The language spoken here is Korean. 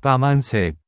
까만색